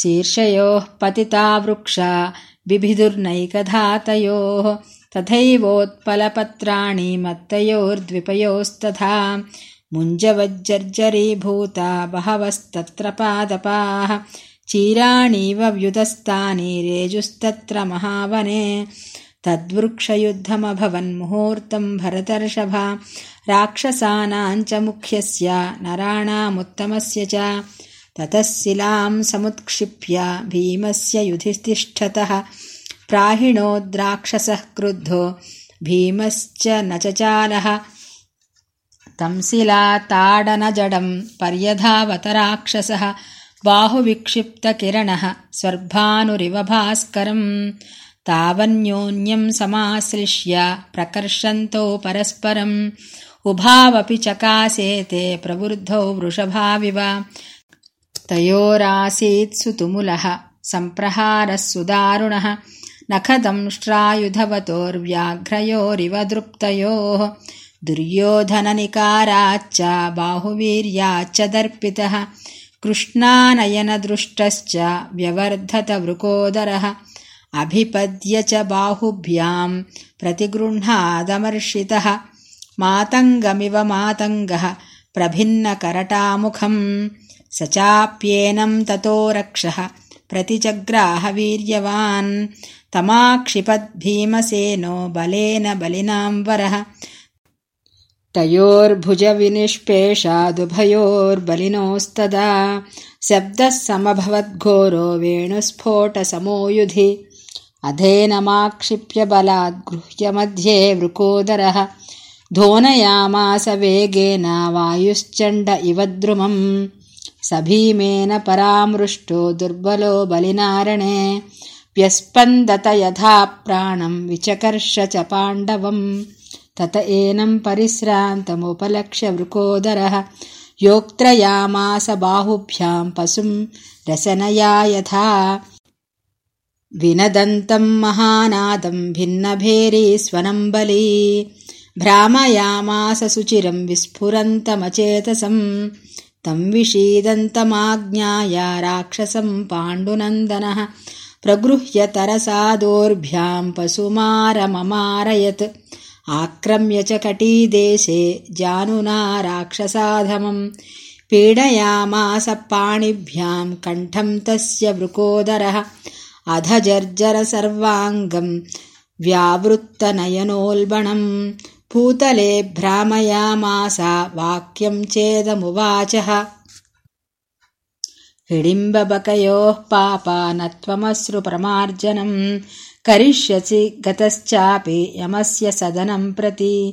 शीर्षयोः पतिता वृक्षा बिभिदुर्नैकधातयोः तथैवोत्पलपत्राणि मत्तयोर्द्विपयोस्तथा मुञ्जवज्जर्जरीभूता बहवस्तत्र पादपाः चीराणीव व्युदस्तानि रेजुस्तत्र महावने तद्वृक्षयुद्धमभवन्मुहूर्तम् भरतर्षभा राक्षसानाम् च मुख्यस्य नराणामुत्तमस्य च ततः शिलाम् समुत्क्षिप्य भीमस्य युधितिष्ठतः प्राहिणोद्राक्षसः क्रुद्धो भीमश्च न चचालः तं शिलाताडनजडम् पर्यधावत राक्षसः बाहुविक्षिप्तकिरणः स्वर्भानुरिव भास्करम् तावन्योन्यम् समाश्लिष्य प्रकर्षन्तौ परस्परम्। उभावपि चकासेते प्रवृद्धौ वृषभाविव तयोरासीत् सुतुमुलः सम्प्रहारः सुदारुणः नखदंष्ट्रायुधवतोर्व्याघ्रयोरिव दृप्तयोः दुर्योधननिकाराच्च बाहुवीर्याच्च दर्पितः कृष्णानयनदृष्टश्च व्यवर्धत वृकोदरः अभिपद्य च बाहुभ्याम् प्रतिगृह्णादमर्षितः मातङ्गमिव मातङ्गः प्रभिन्नकरटामुखम् स चाप्येनम् ततो रक्षः। प्रतिजग्राहवीर्यवान् तमाक्षिपद्भीमसेनो बलेन बलिनाम्बरः तयोर्भुजविनिष्पेषादुभयोर्बलिनोस्तदा। शब्दः समभवद्घोरो वेणुस्फोटसमो युधि अधेनमाक्षिप्य बलाद्गृह्य मध्ये वृकोदरः। धोनयामास वेगेन वायुश्चण्ड इव द्रुमम् स भीमेन परामृष्टो दुर्बलो बलिनारणे व्यस्पन्दत यथा प्राणम् विचकर्ष च पाण्डवम् तत एनम् परिश्रान्तमुपलक्ष्य वृकोदरः योक्त्रयामास बाहुभ्याम् पशुम् रसनया यथा। विनदन्तम् महानादम् भिन्नभेरी स्वनम् बली भ्रामयामास सुचिरम् विस्फुरन्तमचेतसम् तम् विषीदन्तमाज्ञाय राक्षसम् पाण्डुनन्दनः प्रगृह्य तरसादोर्भ्याम् पशुमारममारयत्। आक्रम्य च कटीदेशे जानुना राक्षसाधमम् पीडयामास पाणिभ्याम् कण्ठम् तस्य वृकोदरः। अधजर्जर सर्वाङ्गम् व्यावृत्तनयनोल्बणम् भूतले भ्रामयामास वाक्यम् चेदमुवाचः। हिडिम्बबकयोः पापा न त्वमश्रुप्रमार्जनम् करिष्यसि गतश्चापि यमस्य सदनम् प्रति